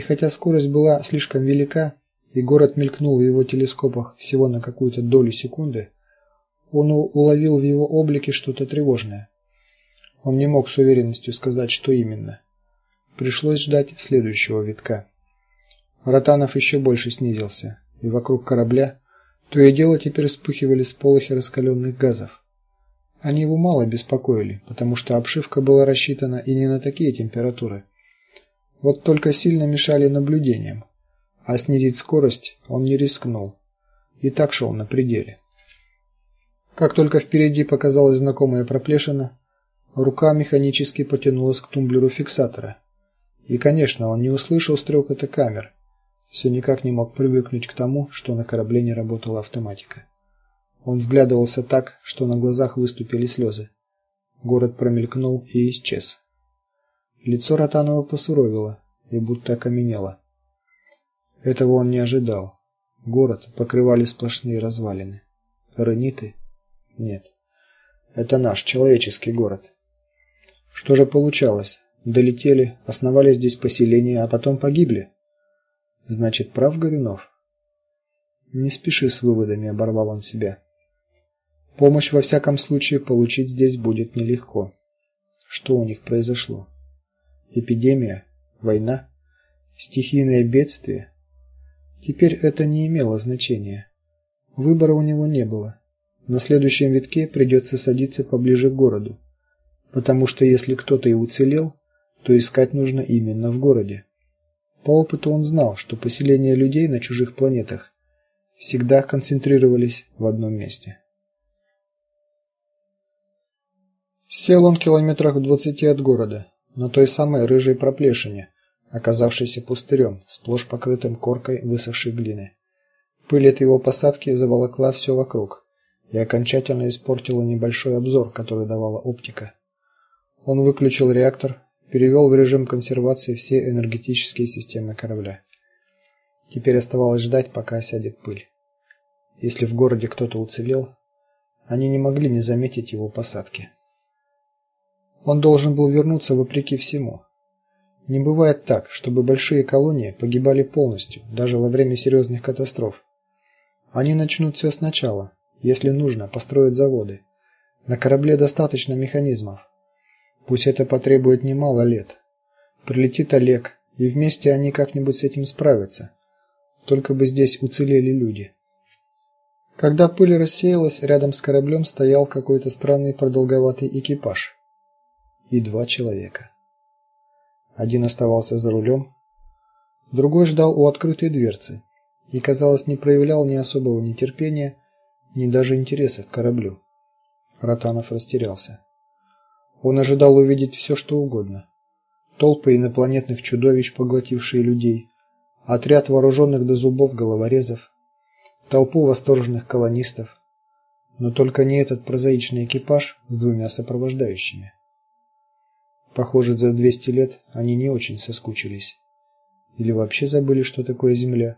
И хотя скорость была слишком велика, и город мелькнул в его телескопах всего на какую-то долю секунды, он уловил в его облике что-то тревожное. Он не мог с уверенностью сказать, что именно. Пришлось ждать следующего витка. Ротанов еще больше снизился, и вокруг корабля то и дело теперь вспыхивали сполохи раскаленных газов. Они его мало беспокоили, потому что обшивка была рассчитана и не на такие температуры. Вот только сильно мешали наблюдениям, а снизить скорость он не рискнул. И так шел на пределе. Как только впереди показалась знакомая проплешина, рука механически потянулась к тумблеру фиксатора. И, конечно, он не услышал стрекота камер. Все никак не мог привыкнуть к тому, что на корабле не работала автоматика. Он вглядывался так, что на глазах выступили слезы. Город промелькнул и исчез. Лицо Ротанова посуровило и будто окаменело. Этого он не ожидал. Город покрывали сплошные развалины. Раниты? Нет. Это наш человеческий город. Что же получалось? Долетели, основали здесь поселение, а потом погибли. Значит, прав Горюнов. Не спеши с выводами, оборвал он себя. Помощь во всяком случае получить здесь будет нелегко. Что у них произошло? Эпидемия, война, стихийное бедствие. Теперь это не имело значения. Выбора у него не было. На следующем витке придется садиться поближе к городу, потому что если кто-то и уцелел, то искать нужно именно в городе. По опыту он знал, что поселения людей на чужих планетах всегда концентрировались в одном месте. Сел он километрах в двадцати от города на той самой рыжей проплешине, оказавшейся пустырем, сплошь покрытым коркой высохшей глины. Пыль от его посадки заволокла все вокруг и окончательно испортила небольшой обзор, который давала оптика. Он выключил реактор, перевел в режим консервации все энергетические системы корабля. Теперь оставалось ждать, пока осядет пыль. Если в городе кто-то уцелел, они не могли не заметить его посадки. Он должен был вернуться вопреки всему. Не бывает так, чтобы большие колонии погибали полностью, даже во время серьезных катастроф. Они начнут все сначала, если нужно, построят заводы. На корабле достаточно механизмов. Пусть это потребует немало лет. Прилетит Олег, и вместе они как-нибудь с этим справятся. Только бы здесь уцелели люди. Когда пыль рассеялась, рядом с кораблем стоял какой-то странный продолговатый экипаж и два человека. Один оставался за рулем, другой ждал у открытой дверцы и, казалось, не проявлял ни особого нетерпения, ни даже интереса к кораблю. Ротанов растерялся. Он ожидал увидеть все, что угодно: толпы инопланетных чудовищ, поглотившие людей, отряд вооруженных до зубов головорезов, толпу восторженных колонистов, но только не этот прозаичный экипаж с двумя сопровождающими. Похоже, за 200 лет они не очень соскучились. Или вообще забыли, что такое земля.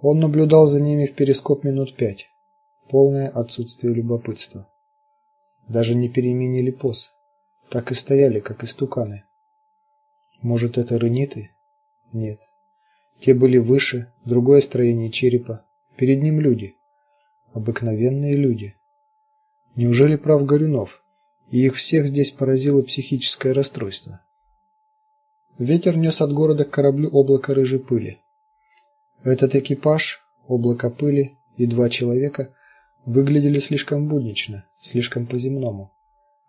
Он наблюдал за ними в перископ минут пять. Полное отсутствие любопытства. Даже не переменили поз. Так и стояли, как истуканы. Может, это рениты? Нет. Те были выше, другое строение черепа. Перед ним люди. Обыкновенные люди. Неужели прав Горюнов? И их всех здесь поразило психическое расстройство. Ветер нес от города к кораблю облако рыжей пыли. Этот экипаж, облако пыли и два человека выглядели слишком буднично, слишком по-земному.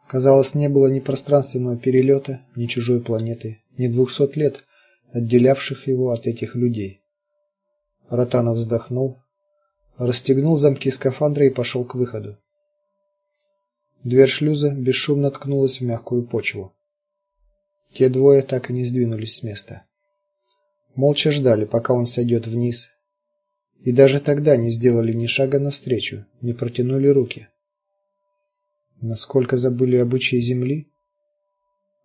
Казалось, не было ни пространственного перелета, ни чужой планеты, ни двухсот лет, отделявших его от этих людей. Ротанов вздохнул, расстегнул замки скафандра и пошел к выходу. Дверь шлюза бесшумно ткнулась в мягкую почву. Те двое так и не сдвинулись с места. Молча ждали, пока он сойдет вниз, и даже тогда не сделали ни шага навстречу, не протянули руки. Насколько забыли обычаи земли?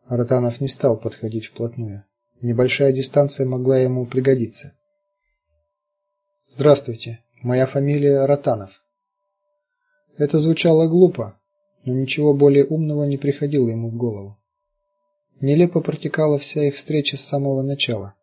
Ротанов не стал подходить вплотную. Небольшая дистанция могла ему пригодиться. Здравствуйте. Моя фамилия Ротанов. Это звучало глупо, но ничего более умного не приходило ему в голову. Нелепо протекала вся их встреча с самого начала.